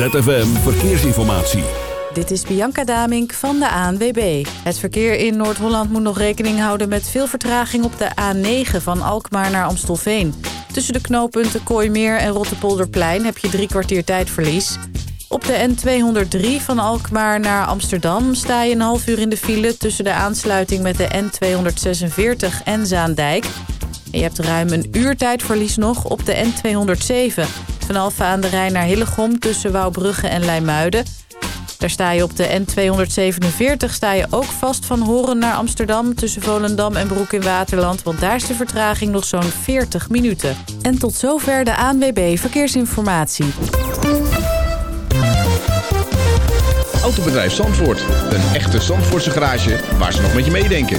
ZFM Verkeersinformatie. Dit is Bianca Damink van de ANWB. Het verkeer in Noord-Holland moet nog rekening houden met veel vertraging op de A9 van Alkmaar naar Amstelveen. Tussen de knooppunten Kooimeer en Rottepolderplein heb je drie kwartier tijdverlies. Op de N203 van Alkmaar naar Amsterdam sta je een half uur in de file... tussen de aansluiting met de N246 en Zaandijk. En je hebt ruim een uur tijdverlies nog op de N207... van Alfa aan de Rijn naar Hillegom tussen Wouwbrugge en Leimuiden... Daar sta je op de N247 sta je ook vast van Horen naar Amsterdam... tussen Volendam en Broek in Waterland... want daar is de vertraging nog zo'n 40 minuten. En tot zover de ANWB Verkeersinformatie. Autobedrijf Zandvoort. Een echte Zandvoortse garage waar ze nog met je meedenken.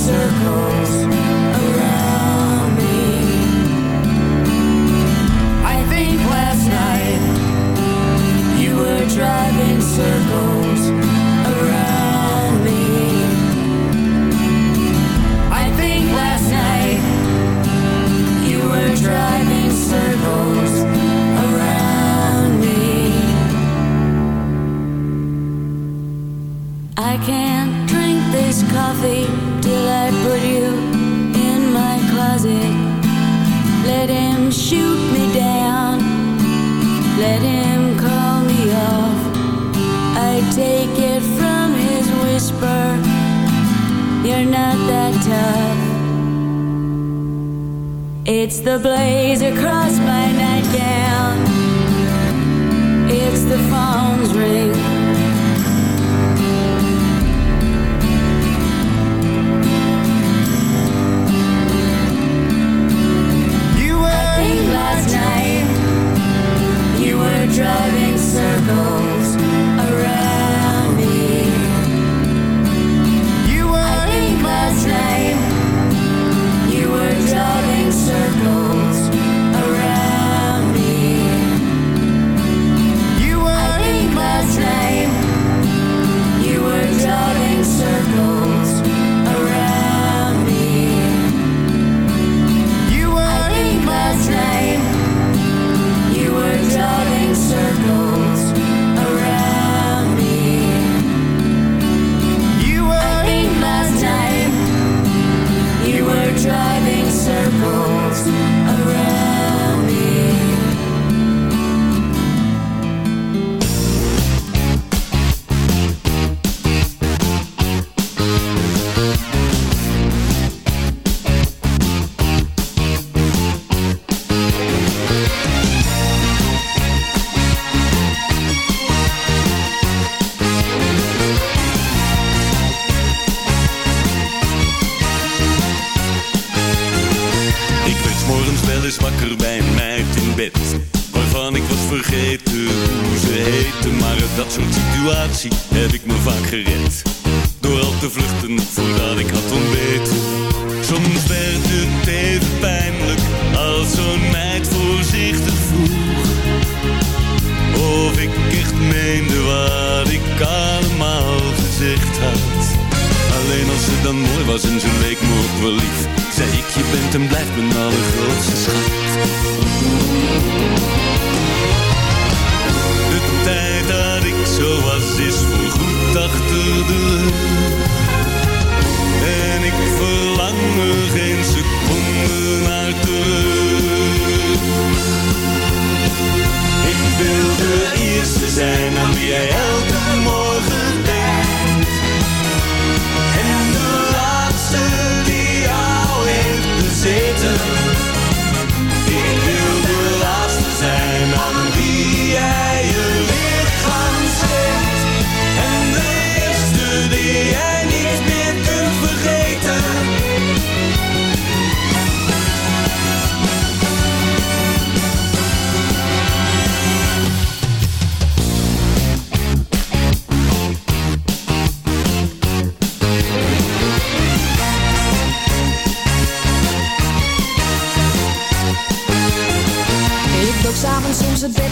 circles. miracles around.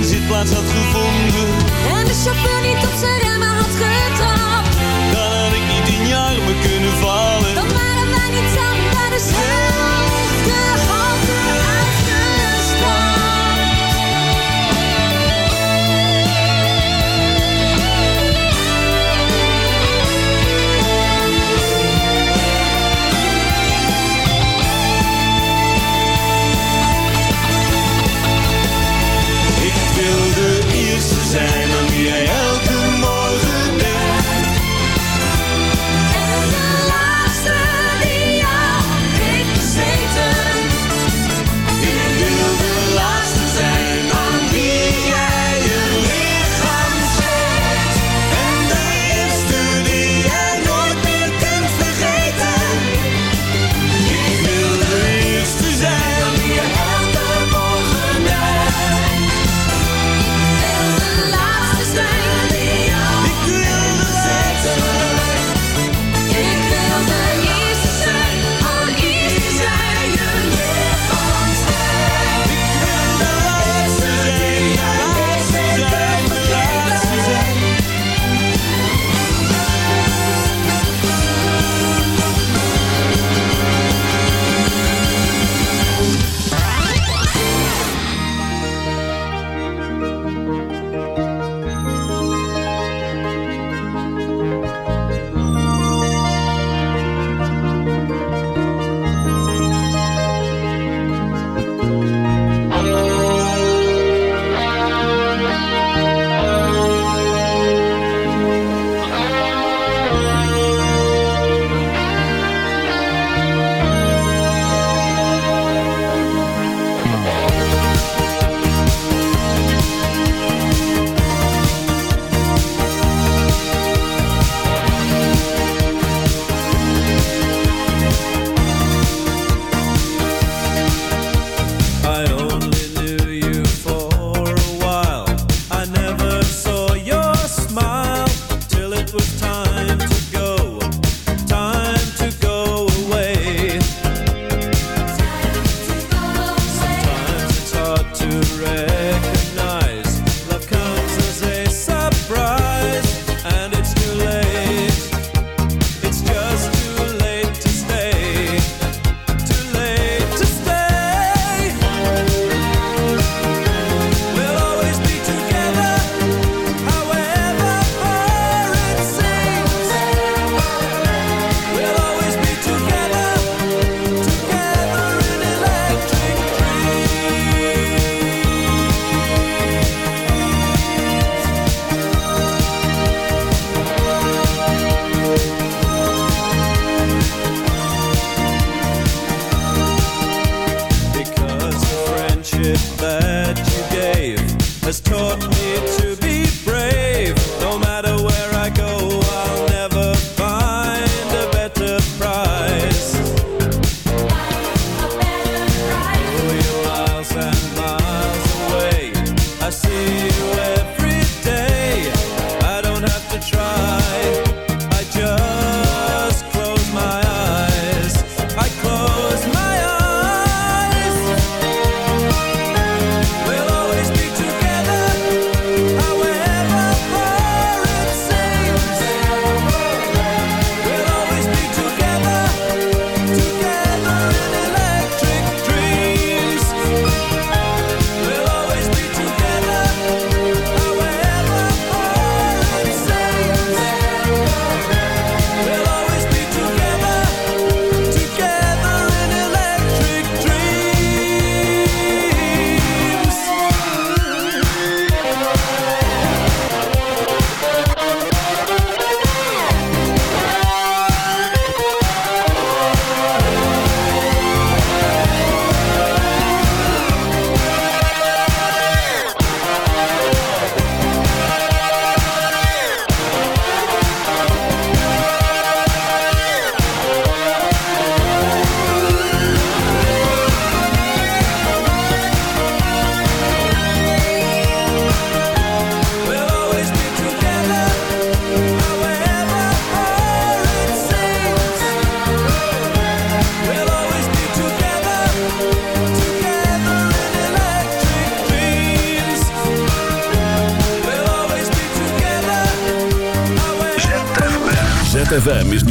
Zit zitplaats had gevonden. En de chauffeur niet op zijn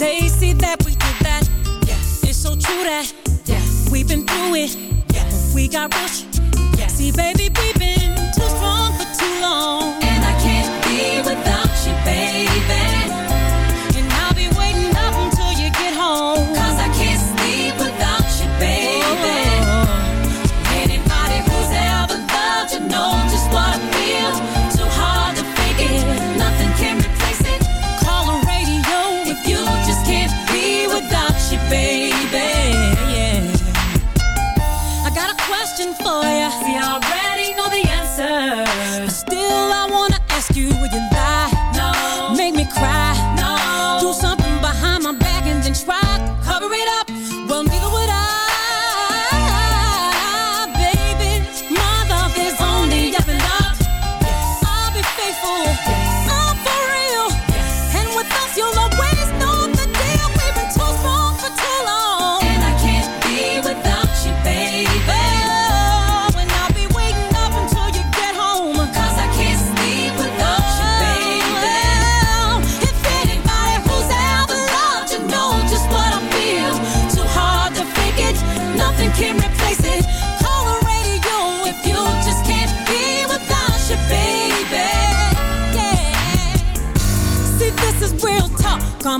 They see that we did that. Yes. It's so true that. Yes. We've been through it. Yes. We got rich. Yes. See, baby, we've been too strong for too long. And I can't be without you, baby.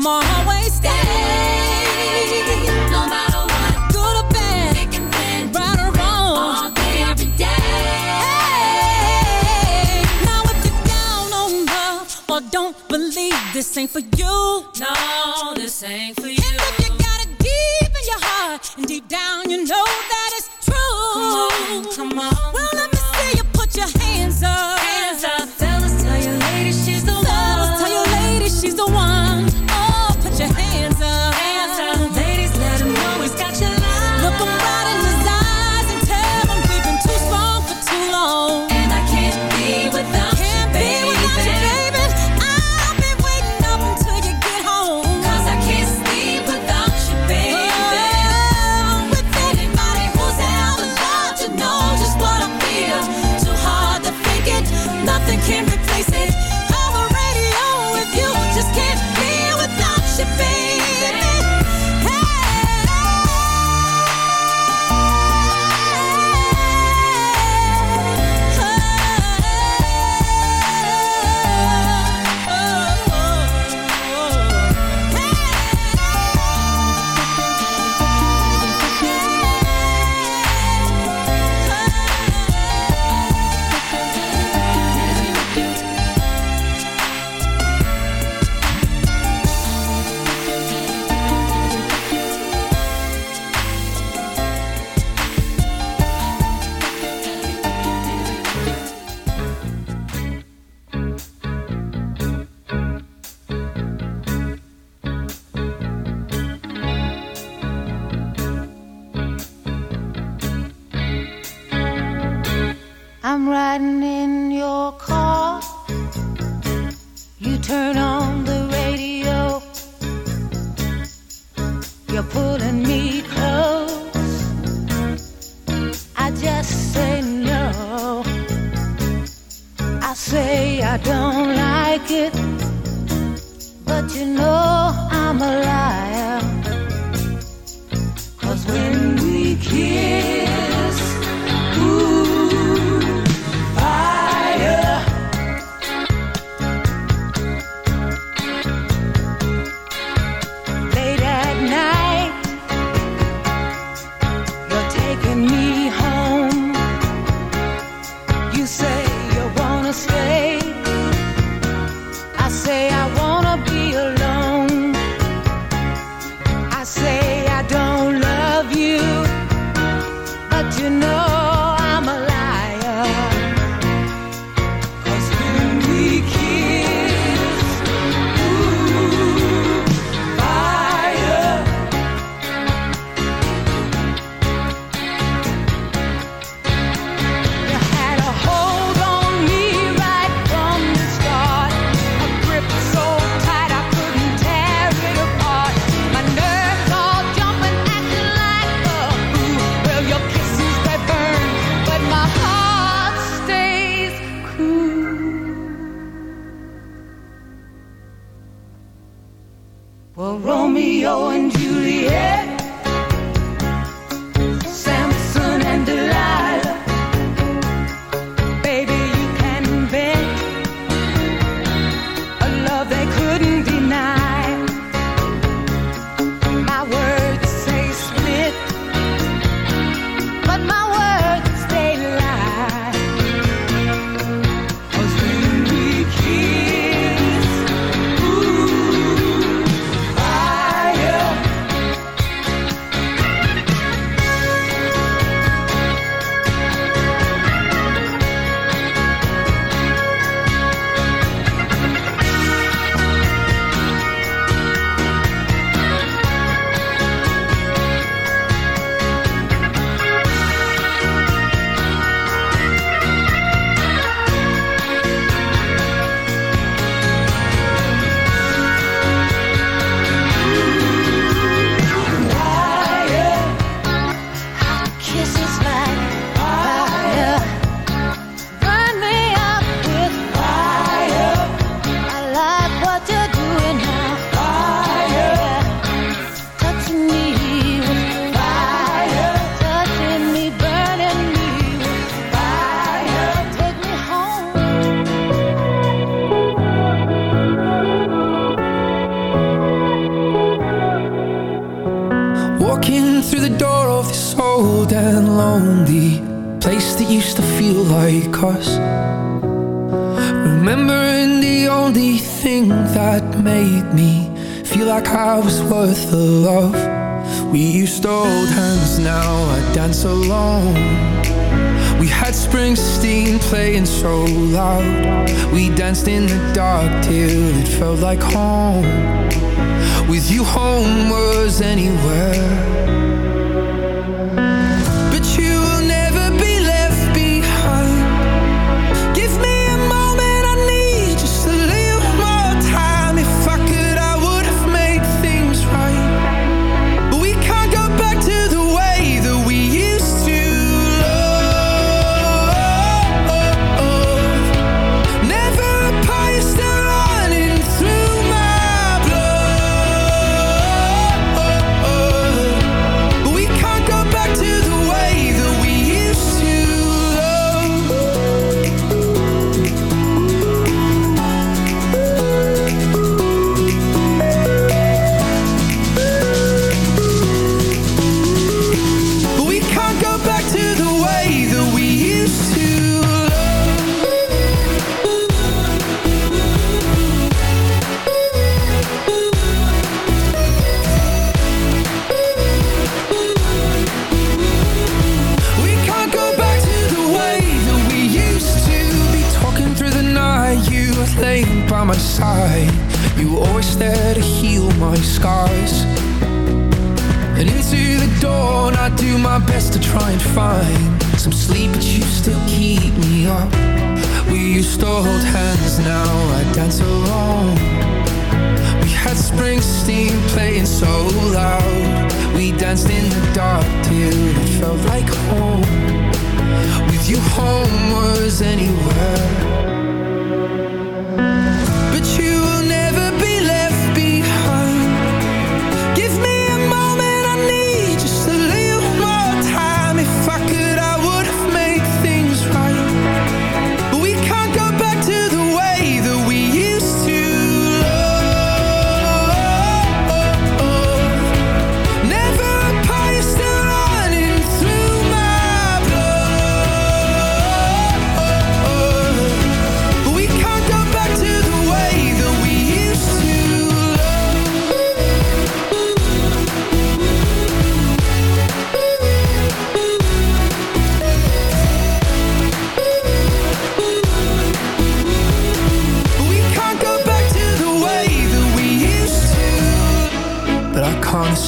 I'ma always stay. No matter what, good or bad, right or wrong, all day every day. Now if you're down on love or don't believe this ain't for you.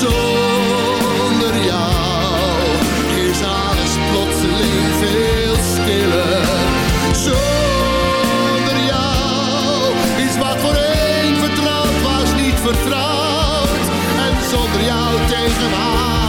Zonder jou is alles plotseling veel stiller. Zonder jou is wat voor een vertrouwd was, niet vertrouwd. En zonder jou tegenaan.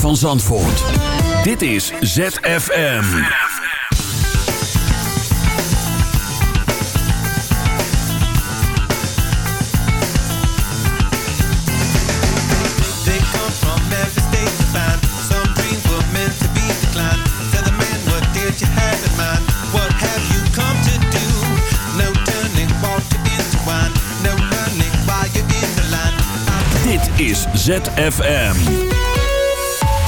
Van Zandvoort. Dit is ZFM. Is ZFM.